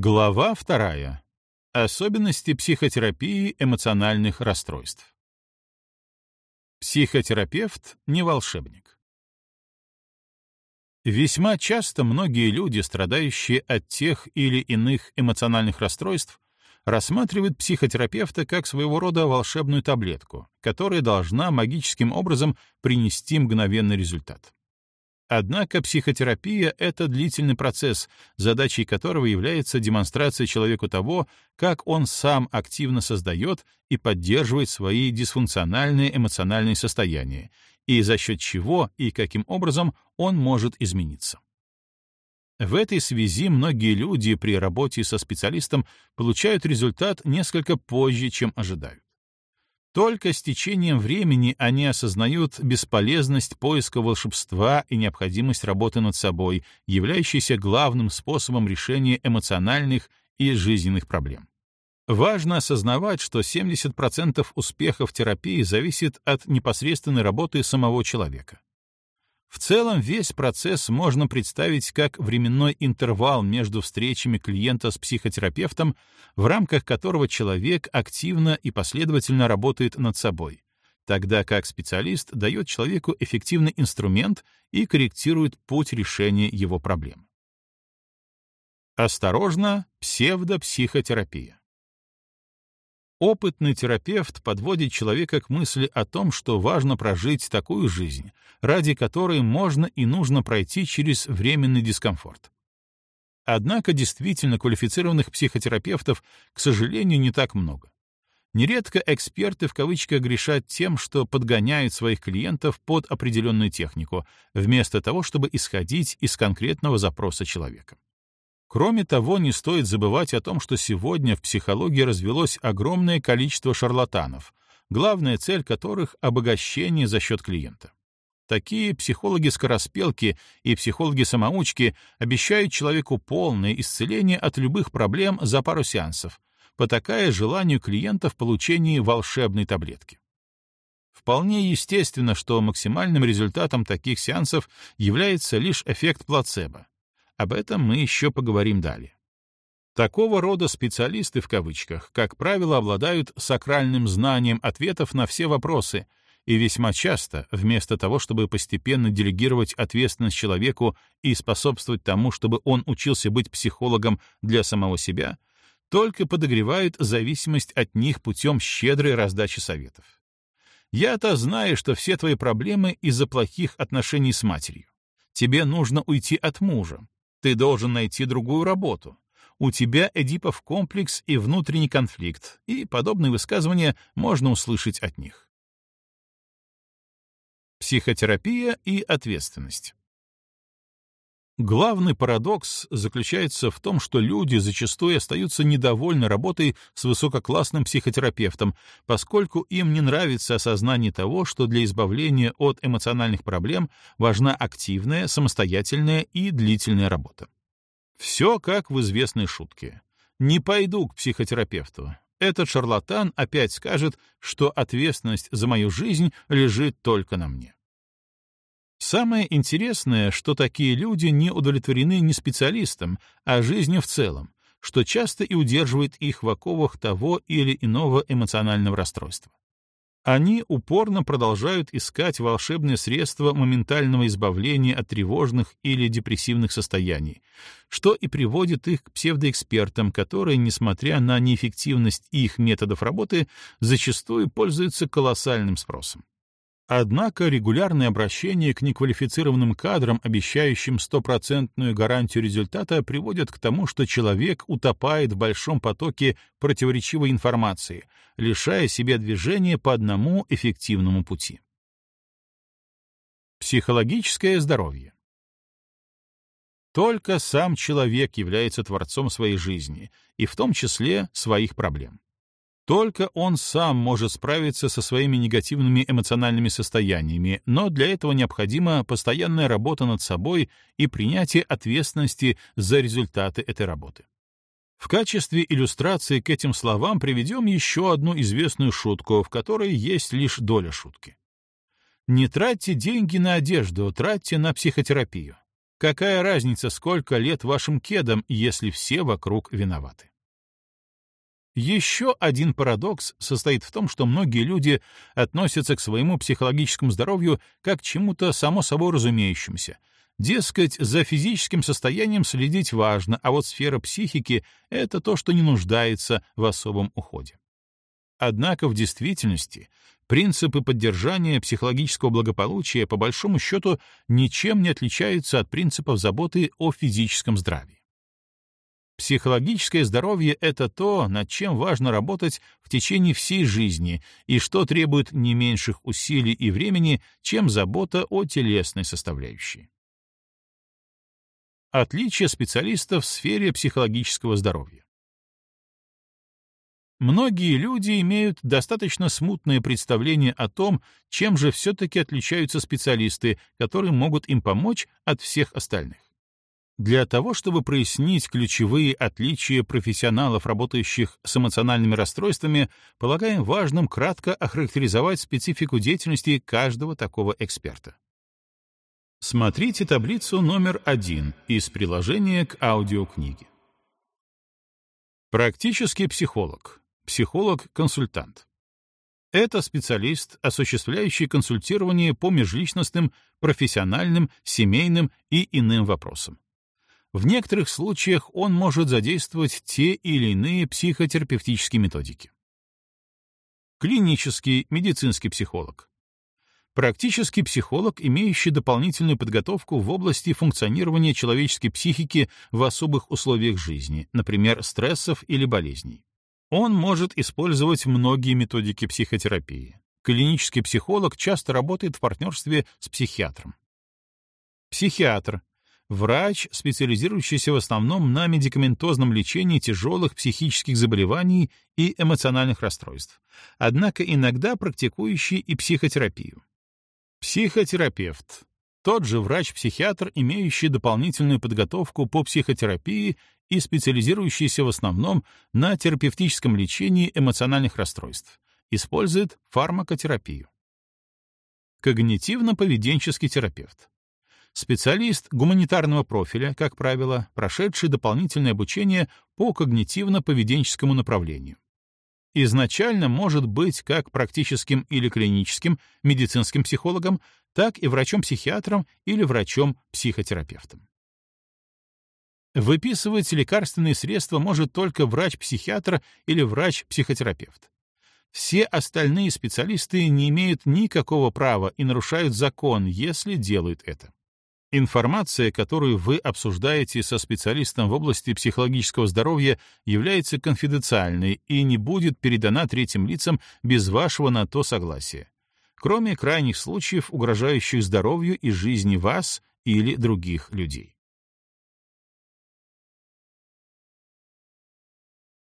Глава вторая. Особенности психотерапии эмоциональных расстройств. Психотерапевт не волшебник. Весьма часто многие люди, страдающие от тех или иных эмоциональных расстройств, рассматривают психотерапевта как своего рода волшебную таблетку, которая должна магическим образом принести мгновенный результат. Однако психотерапия — это длительный процесс, задачей которого является демонстрация человеку того, как он сам активно создает и поддерживает свои дисфункциональные эмоциональные состояния, и за счет чего и каким образом он может измениться. В этой связи многие люди при работе со специалистом получают результат несколько позже, чем ожидают. Только с течением времени они осознают бесполезность поиска волшебства и необходимость работы над собой, являющейся главным способом решения эмоциональных и жизненных проблем. Важно осознавать, что 70% успехов терапии зависит от непосредственной работы самого человека. В целом весь процесс можно представить как временной интервал между встречами клиента с психотерапевтом, в рамках которого человек активно и последовательно работает над собой, тогда как специалист дает человеку эффективный инструмент и корректирует путь решения его проблем. Осторожно, псевдопсихотерапия. Опытный терапевт подводит человека к мысли о том, что важно прожить такую жизнь, ради которой можно и нужно пройти через временный дискомфорт. Однако действительно квалифицированных психотерапевтов, к сожалению, не так много. Нередко эксперты в кавычках грешат тем, что подгоняют своих клиентов под определенную технику, вместо того, чтобы исходить из конкретного запроса человека. Кроме того, не стоит забывать о том, что сегодня в психологии развелось огромное количество шарлатанов, главная цель которых — обогащение за счет клиента. Такие психологи-скороспелки и психологи-самоучки обещают человеку полное исцеление от любых проблем за пару сеансов, потакая желанию клиента в получении волшебной таблетки. Вполне естественно, что максимальным результатом таких сеансов является лишь эффект плацебо, об этом мы еще поговорим далее. Такого рода специалисты, в кавычках, как правило, обладают сакральным знанием ответов на все вопросы и весьма часто, вместо того, чтобы постепенно делегировать ответственность человеку и способствовать тому, чтобы он учился быть психологом для самого себя, только подогревают зависимость от них путем щедрой раздачи советов. Я-то знаю, что все твои проблемы из-за плохих отношений с матерью. Тебе нужно уйти от мужа. Ты должен найти другую работу. У тебя Эдипов комплекс и внутренний конфликт, и подобные высказывания можно услышать от них. Психотерапия и ответственность. Главный парадокс заключается в том, что люди зачастую остаются недовольны работой с высококлассным психотерапевтом, поскольку им не нравится осознание того, что для избавления от эмоциональных проблем важна активная, самостоятельная и длительная работа. Все как в известной шутке. «Не пойду к психотерапевту. Этот шарлатан опять скажет, что ответственность за мою жизнь лежит только на мне». Самое интересное, что такие люди не удовлетворены не специалистом, а жизнью в целом, что часто и удерживает их в оковах того или иного эмоционального расстройства. Они упорно продолжают искать волшебные средства моментального избавления от тревожных или депрессивных состояний, что и приводит их к псевдоэкспертам, которые, несмотря на неэффективность их методов работы, зачастую пользуются колоссальным спросом. Однако регулярное обращение к неквалифицированным кадрам, обещающим стопроцентную гарантию результата, приводит к тому, что человек утопает в большом потоке противоречивой информации, лишая себя движения по одному эффективному пути. Психологическое здоровье. Только сам человек является творцом своей жизни, и в том числе своих проблем. Только он сам может справиться со своими негативными эмоциональными состояниями, но для этого необходима постоянная работа над собой и принятие ответственности за результаты этой работы. В качестве иллюстрации к этим словам приведем еще одну известную шутку, в которой есть лишь доля шутки. Не тратьте деньги на одежду, тратьте на психотерапию. Какая разница, сколько лет вашим кедам, если все вокруг виноваты? Еще один парадокс состоит в том, что многие люди относятся к своему психологическому здоровью как к чему-то само собой разумеющемуся. Дескать, за физическим состоянием следить важно, а вот сфера психики — это то, что не нуждается в особом уходе. Однако в действительности принципы поддержания психологического благополучия по большому счету ничем не отличаются от принципов заботы о физическом здравии. Психологическое здоровье — это то, над чем важно работать в течение всей жизни и что требует не меньших усилий и времени, чем забота о телесной составляющей. Отличие специалистов в сфере психологического здоровья. Многие люди имеют достаточно смутное представление о том, чем же все-таки отличаются специалисты, которые могут им помочь от всех остальных. Для того, чтобы прояснить ключевые отличия профессионалов, работающих с эмоциональными расстройствами, полагаем важным кратко охарактеризовать специфику деятельности каждого такого эксперта. Смотрите таблицу номер один из приложения к аудиокниге. Практический психолог Психолог-консультант. Это специалист, осуществляющий консультирование по межличностным, профессиональным, семейным и иным вопросам. В некоторых случаях он может задействовать те или иные психотерапевтические методики. Клинический медицинский психолог. Практический психолог, имеющий дополнительную подготовку в области функционирования человеческой психики в особых условиях жизни, например, стрессов или болезней. Он может использовать многие методики психотерапии. Клинический психолог часто работает в партнерстве с психиатром. Психиатр — врач, специализирующийся в основном на медикаментозном лечении тяжелых психических заболеваний и эмоциональных расстройств, однако иногда практикующий и психотерапию. Психотерапевт тот же врач-психиатр, имеющий дополнительную подготовку по психотерапии и специализирующийся в основном на терапевтическом лечении эмоциональных расстройств, использует фармакотерапию. Когнитивно-поведенческий терапевт. Специалист гуманитарного профиля, как правило, прошедший дополнительное обучение по когнитивно-поведенческому направлению. Изначально может быть как практическим или клиническим медицинским психологом, так и врачом-психиатром или врачом-психотерапевтом. Выписывать лекарственные средства может только врач-психиатр или врач-психотерапевт. Все остальные специалисты не имеют никакого права и нарушают закон, если делают это. Информация, которую вы обсуждаете со специалистом в области психологического здоровья, является конфиденциальной и не будет передана третьим лицам без вашего на то согласия кроме крайних случаев, угрожающих здоровью и жизни вас или других людей.